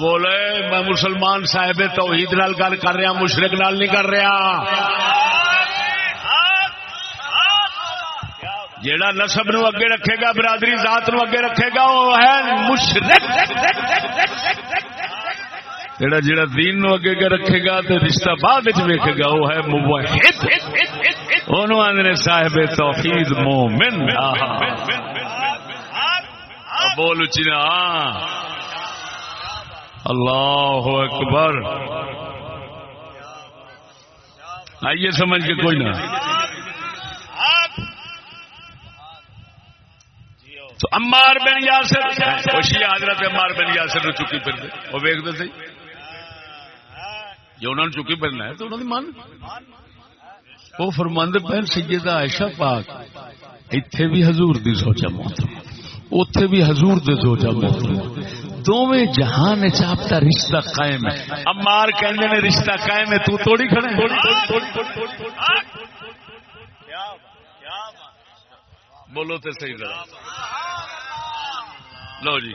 بولے، میں مسلمان صاحب توحید نال گل کر رہا مشرق نال نہیں کر رہا۔ جیڑا نسب نو اگے رکھے گا، برادری ذات نو اگے رکھے گا، وہ ہے مشرق جیڑا جیڑا دین نو اگے کے رکھے گا تو رشتہ بعد ویکھے گا، وہ ہے موحد۔ انہوں آدھے صاحب توحید مومن۔ بول اچھی نا۔ اللہ اکبر۔ آئیے سمجھ کے کوئی نہ۔ تو امار بن یاسر خوشی حضرت امار بن یاسر نے چکی پھر دے وہ ویک دے سی؟ جو انہوں نے چکی پھرنا ہے تو انہوں نے مان وہ فرماند پہن سیدہ عائشہ پاک، ایتھے بھی حضور دی سوچا محترم اتے بھی حضور دے سوچا محترم دونوں جہان چاپ چاپتا رشتہ قائم ہے۔ امار کہندے نے رشتہ قائم ہے، تو توڑی کھڑے بولو تے صحیح ذرا۔ لو جی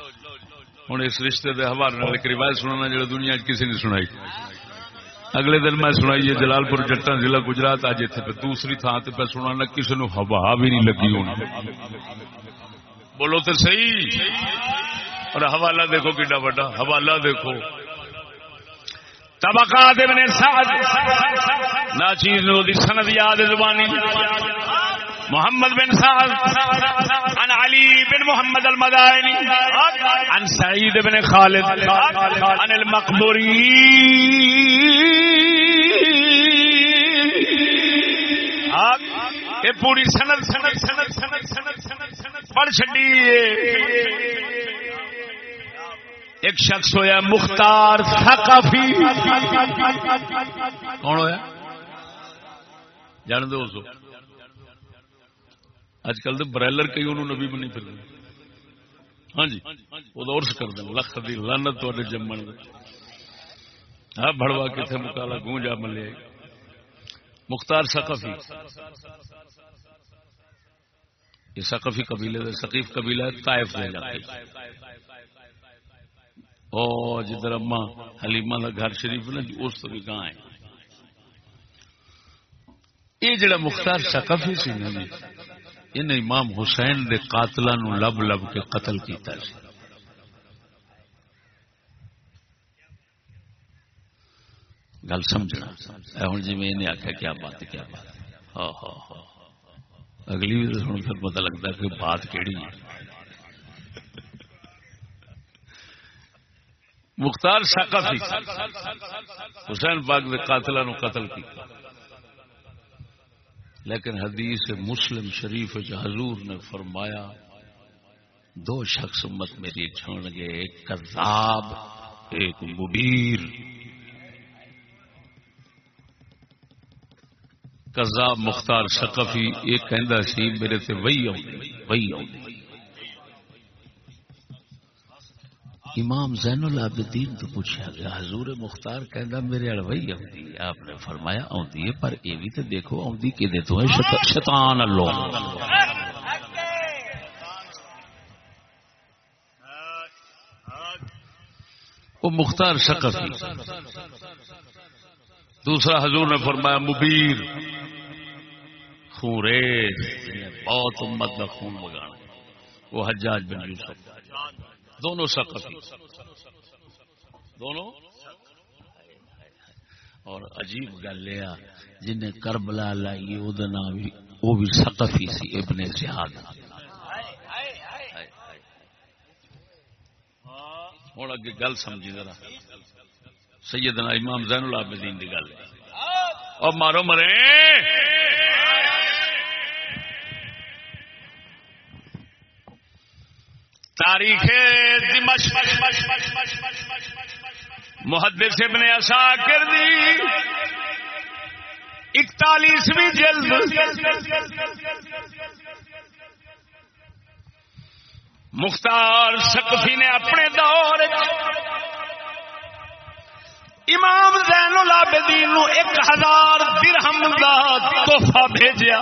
ہوں اس رشتے دے حوالے ایک روایت سنانا جڑا دنیا کسی نے سنائی۔ اگلے دن میں سنائی ہے جلال پور جٹا ضلع گجرات، آج اتنے پہ دوسری تھان سے پہ سنانا کسی نے ہوا بھی نہیں لگی ہونی بولو تو صحیح۔ اور حوالہ دیکھو کڈا بڑا حوالہ دیکھو۔ طبقات ابن سعد، ناچیز نو دی سند یاد زبانی۔ محمد بن سعد، عن علي بن محمد المدائني عن سعيد بن خالد، عن المقبوري یہ پوری سند سند سند سند سند سند پڑھ چڈی ایک شخص ہویا، مختار ثقافی۔ کون ہویا؟ جان دو سو اج کل تو برائلر کئی انہوں نبی بنی پھر ہاں جی۔ وہ تو ارس کر دیں۔ لکھ دی لانت تے جمن ہاں بڑوا کتنے مکالا گونجا ملے۔ مختار سقفی یہ سقفی قبیلے دے سقیف قبیلہ ہے، طائف لے جاتے او، جدھر اما حلیمہ دا گھر شریف نا جی اس تو بھی کہاں ہے یہ جڑا مختار سقفی سی نا جی، ان امام حسین دے قاتلہ نو لب لب کے قتل کیتا سی۔ گل سمجھنا۔ ہوں جی میں آخیا کیا بات کیا بات۔ ہاں ہاں ہاں اگلی بھی سن پھر پتا لگتا کہ بات کیڑی ہے۔ مختار ساقفی حسین پاک دے قاتلہ نو قتل کی لیکن حدیث مسلم شریف حضور نے فرمایا، دو شخص مت میری جی چھوڑ گے، ایک کذاب، ایک مبیر کذاب مختار شکفی یہ کہندا سی، میرے تے وہی آؤں وہی آؤں امام زین العابدین تو پوچھا گیا، حضور مختار کہندا، میرے اڑ وہی آپ نے فرمایا آؤندی ہے، پر یہ بھی تو دیکھو آؤندی کہ دے تو ہے؟ شیطان اللہ۔ وہ مختار شکفی دوسرا حضور نے فرمایا مبیر خون ریز، بہت امت کا خون بگانا وہ حجاج بن یوسف۔ دونوں سقفی دونوں؟ اور عجیب گل یہ جن کربلا لائی وہ بھی سقفی سی، ابن زیاد۔ ہوں، اگے گل سمجھی ذرا۔ سیدنا امام زین العابدین دی گل۔ اور مارو مرے۔ تاریخ دمشق۔ محدث ابن اساکر دی اکتالیسویں جلد۔ مختار سقفی نے اپنے دور امام زین العابدین نو ایک ہزار درہم دا تحفہ بھیجیا۔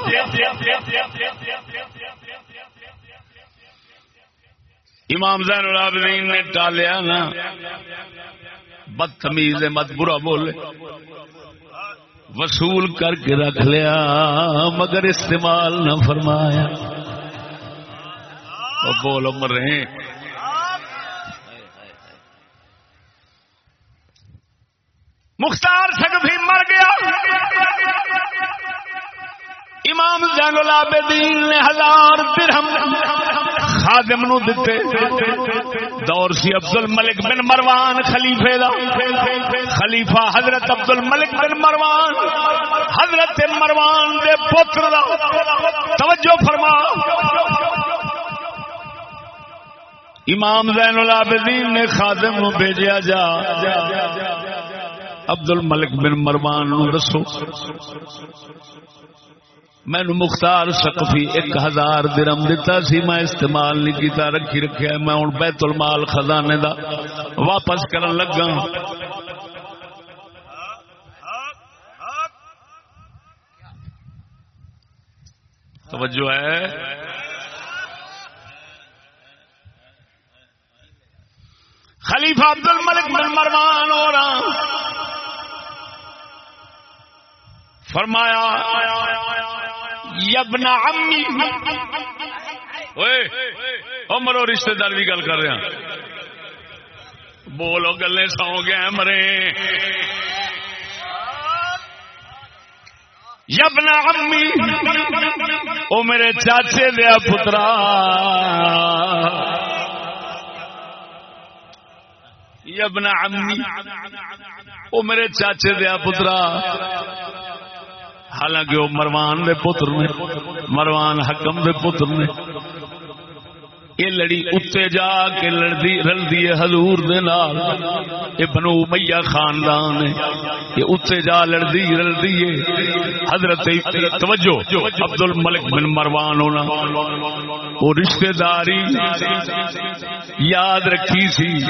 امام زین العابدین نے ٹالیا نا، بدتمیز مت برا بولے۔ وصول کر کے رکھ لیا، مگر استعمال نہ فرمایا۔ وہ بول مر رہے مختار سک بھی مر گیا۔ امام زین العابدین نے ہزار درہم خادم نو دتے۔ دور سی عبد الملک بن مروان خلیفے دا۔ خلیفہ حضرت عبد الملک بن مروان، حضرت مروان دے پتر دا۔ توجہ فرما۔ امام زین العابدین نے خادم نو بھیجیا جا۔ عبد الملک بن مروان نو دسو۔ میں مختار سقفی ایک ہزار درم دیتا سی، میں استعمال نہیں کیتا، رکھی رکھیا میں ہوں بیت المال خزانے دا۔ واپس کرن لگا۔ توجہ ہے۔ خلیفہ عبد الملک بن مروان ہو رہا فرمایا یبنا امی او مرو رشتہ دار کی گل کر رہا بولو گلے سو گئے مرے یبنا امی او میرے چاچے دیا پترا۔ یبنا امی او میرے چاچے دیا پترا۔ حالانکہ وہ مروان دے پتر نے، مروان حکم دے پتر نے۔ یہ لڑی اتنے جا کے لڑدی، رلدی ہے حضور دے نال۔ یہ بنو میاں خاندان ہے یہ اتنے جا لڑدی، رلدی ہے حضرت توجہ عبد الملک بن مروان ہونا۔ وہ رشتہ داری یاد رکھی سی۔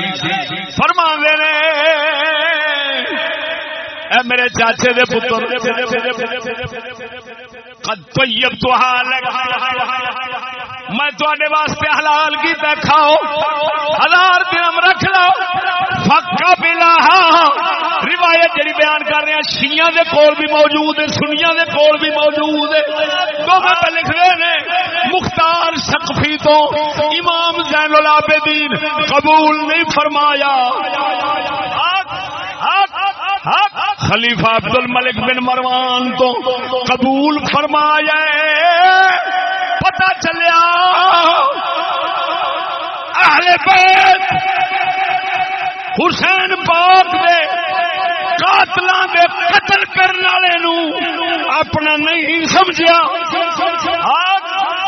فرما دے اے میرے چاچے دے پتر، قد طیب تو حالک، میں تے واسطے حلال کی کھاؤ ہزار دن رکھ لو۔ فکا پلا روایت جڑی بیان کر رہے ہیں، شیعہ دے کول بھی موجود ہے سنیاں دے کول بھی موجود ہے۔ دونوں پہ لکھ رہے ہیں، مختار سقفی تو امام زین العابدین قبول نہیں فرمایا۔ خلیفہ عبد الملک بن مروان تو قبول فرمایا پتا چلیا اہل بیت حسین پاک دے قاتلاں دے قتل کرنے والے نو اپنا نہیں سمجھیا بنو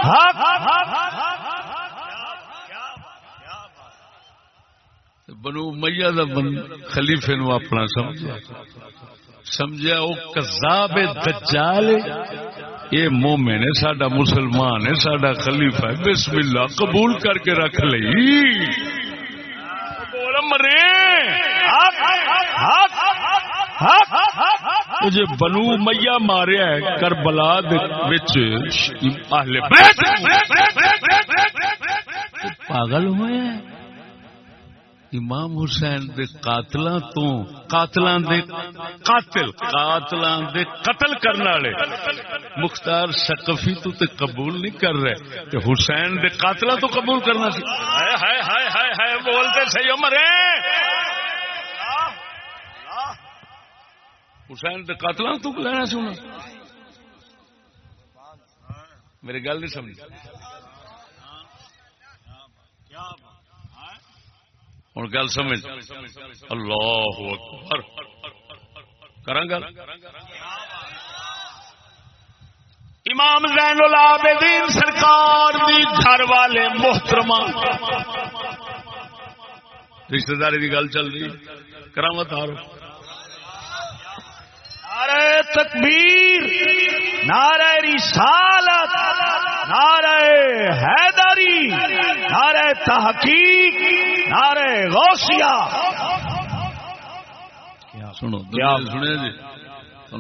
میاں دا بن خلیفے نو اپنا سمجھا۔ سمجھا وہ کذاب دجال یہ مومن ہے ساڈا مسلمان ہے ساڈا خلیفہ ہے۔ بسم اللہ قبول کر کے رکھ لئی۔ مرے مجھے بنو میاں ماریا ہے کربلا پاگل ہوئے امام حسین دے قاتلاں تو قاتلاں دے قاتل قاتلاں دے قتل کرنے والے۔ مختار سقفی تو تے قبول نہیں کر رہے۔ کہ حسین دے قاتلاں تو قبول کرنا سی۔ ہائے ہائے ہائے ہائے ہائے بولتے صحیح عمر حسین دے قاتلاں تو لینا سی انہاں؟ میری گل نہیں سمجھ۔ ہوں گل سمجھ۔ اللہ اکبر۔ کریں گل امام زین العابدین سرکار دی گھر والے محترمہ۔ رشتہ داری دی گل چل رہی۔ کرامت آرو۔ نعرہ تکبیر نعرہ رسالت نعرہ حیدری نعرہ تحقیق نعرہ غوثیہ۔ سنو کیا سنیا جی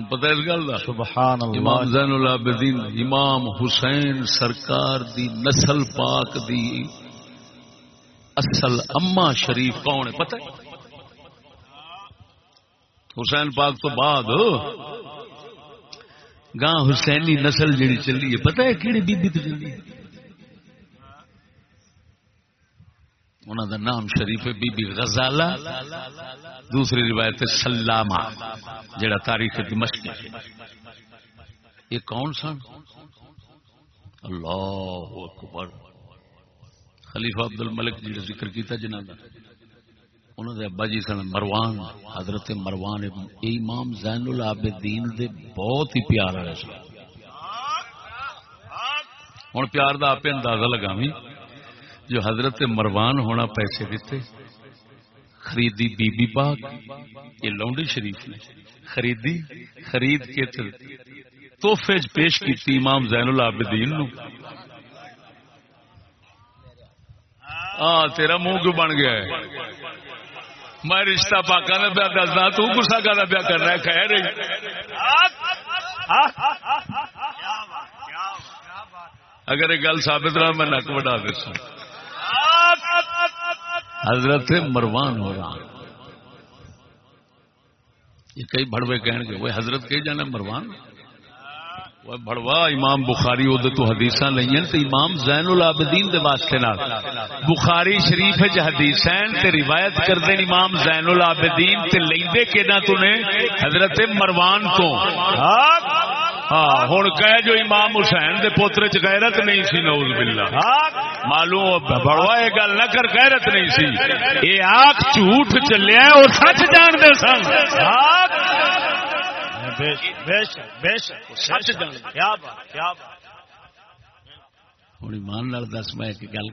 پتہ اس گل سبحان امام زین العابدین امام حسین سرکار دی نسل پاک دی اصل اما شریف کون ہے؟ پتہ ہے؟ حسین پاک تو بعد گاں حسینی نسل جڑی چلی ہے، پتہ ہے کیڑی بی بی تو چلی انہوں دا نام شریف بی بی غزالہ، دوسری روایت سلامہ جڑا تاریخ دمشق ہے۔ یہ کون سن؟ اللہ اکبر۔ خلیفہ عبد الملک جی ذکر کیتا جنہ دا۔ انہوں دے ابا جی سن مروان، حضرت مروان امام زین العابدین دے بہت ہی پیار والے سن۔ ہوں پیار دا آپ اندازہ لگاویں جو حضرت مروان ہونا پیسے دیتے، خریدی بی بی پاک یہ لونڈی شریف نے خریدی، خرید کے توحفے چ پیش کی امام زین العابدین نو۔ ہاں تیرا منہ کیوں بن گیا ہے؟ میں رشتہ پاکا نے پیا دسنا ہاں، تو گسا کا پیا کرنا کہہ رہی اگر یہ گل ثابت رہا، میں نک وڈا دسوں حضرت مروان ہو رہا یہ کئی بڑوے کہن گے، وہ حضرت کہی جانا مروان؟ بڑوا امام بخاری، وہ تو حدیث نہیں تو امام زین العابدین دے واسطے نال۔ بخاری شریف چ حدیث تے روایت کرتے امام زین العابدین، تے لیندے کینا تو نے؟ حضرت مروان تو۔ ہاں؟ ہوں کہہ جو امام حسین دے پوترے چ غیرت نہیں سی نوز باللہ۔ معلوم بڑوا یہ گل نہ کر، غیرت نہیں سی۔ یہ آخ جھوٹ چلیا اور سچ جانتے سن۔ ہاں؟ بے شک بے شک بے شک سچ جان کیا بات کیا بات۔ ہوں ایمان نال دس میں ایک گل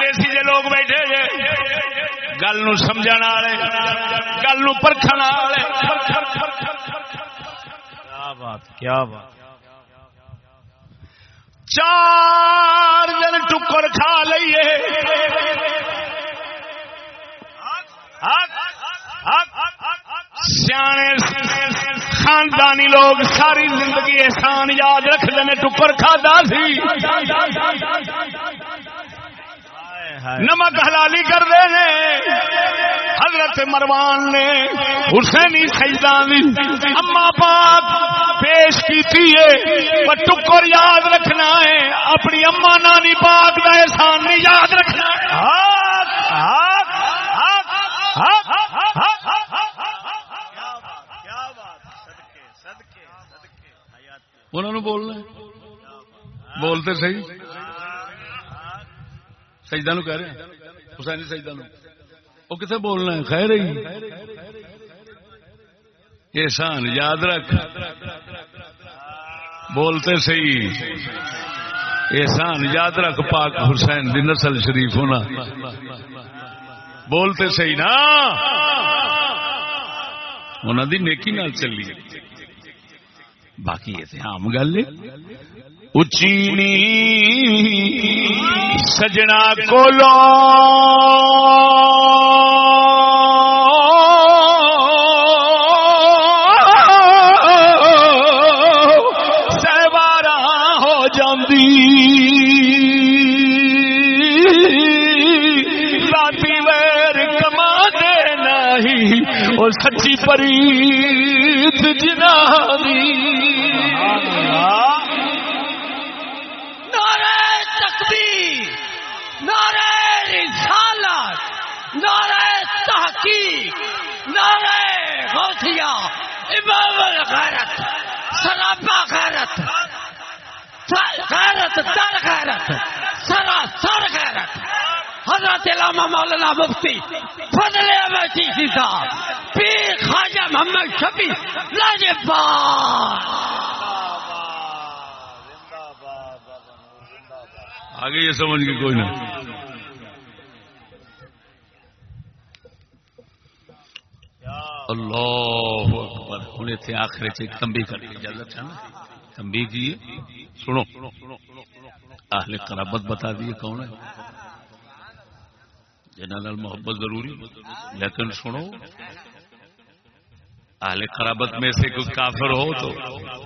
دیسی جے لوگ بیٹھے جے گل نو سمجھن والے گل نو پرکھن والے کیا بات کیا بات۔ چار دن ٹکر کھا لئیے۔ سیانے خاندانی لوگ ساری زندگی احسان یاد رکھتے ہیں ٹکر کھا سی۔ نمک حلالی کر دے نے حضرت مروان نے حسینی سجدان اما پاک پیش کی ٹکر یاد رکھنا ہے، اپنی اما نانی پاک کا احسان نہیں یاد رکھنا ہے۔ ہاں، ہاں انہوں نے بولنا بولتے صحیح سجدہ نو کہہ رہے ہیں؟ حسینی جی سجدہ نو۔ وہ کتنے بولنا ہے؟ خیر ہی۔ احسان، یاد رکھ۔ بولتے صحیح۔ احسان، یاد رکھ پاک حسین دی نسل شریف ہونا۔ بولتے صحیح نا۔ انہوں دی نیکی نال چلی۔ باقی یہ عام گل ہے۔ اچینی سجنا کولو سہوارا ہو جاندی۔ راتی ویر کما دے نہیں اور سچی پریت علامہ مولانا مفتی، فضل احمد جی چیشی صاحب پیر خواجہ محمد شفیع لاجپال آگے یہ سمجھ کے کوئی نہ۔ اللہ اکبر ہوں اتنے آخر چ تمبی کر اجازت ہے نا؟ تمبی کی سنو۔ اہل قرابت بتا دیے کون ہے؟ جنہوں محبت ضروری۔ لیکن سنو، اہل قرابت میں سے کوئی کافر ہو تو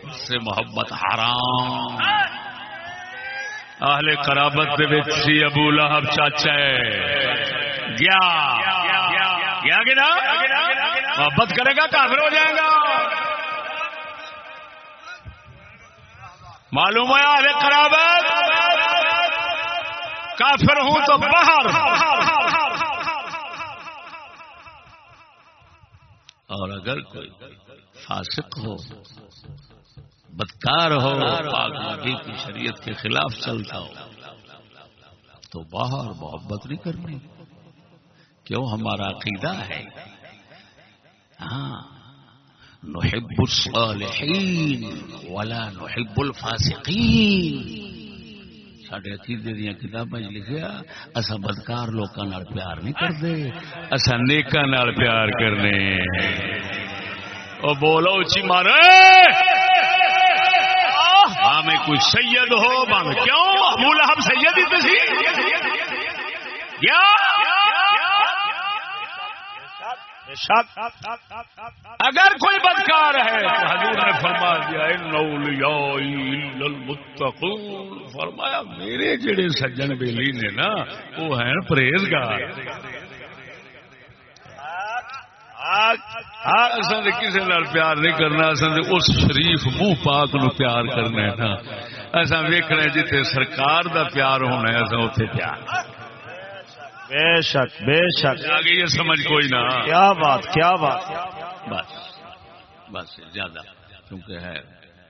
اس سے محبت حرام۔ اہل قرابت دے وچ سی ابو لہب چاچا ہے۔ گیا۔ گیا کہ نا محبت کرے گا، کافر ہو جائے گا۔ معلوم ہے اہل قرابت کافر ہوں تو باہر۔ اور اگر کوئی فاسق ہو، بدکار ہو، پاک نبی کی شریعت کے خلاف چلتا ہو، تو باہر محبت نہیں کرنی۔ کیوں؟ ہمارا عقیدہ ہے۔ ہاں نحب الصالحین ولا نحب الفاسقین۔ سڈے عقیدے دیا کتابیں لکھیا اصا بدکار لوگوں پیار نہیں کرتے۔ اصا نیکا پیار کرنے۔ او بولو اچھی مارو میں کوئی سید ہو بھاوے کیوں؟ ابو لہب سید ہی تو سی۔ کیا اگر کوئی بدکار ہے، حضور نے فرما دیا المتقون۔ فرمایا، میرے جڑے سجن بیلی نے نا، وہ ہیں پرہیزگار۔ کسی نال پیار نہیں کرنا، اصل اس شریف منہ پاک نو پیار کرنا ہے نا۔ اصا ویکنا جیتے سرکار دا پیار ہونا ہے اصا اتے پیار۔ بے شک بے شک۔ آگے یہ سمجھ کوئی نہ۔ کیا بات کیا بات۔ بس بس زیادہ کیونکہ ہے۔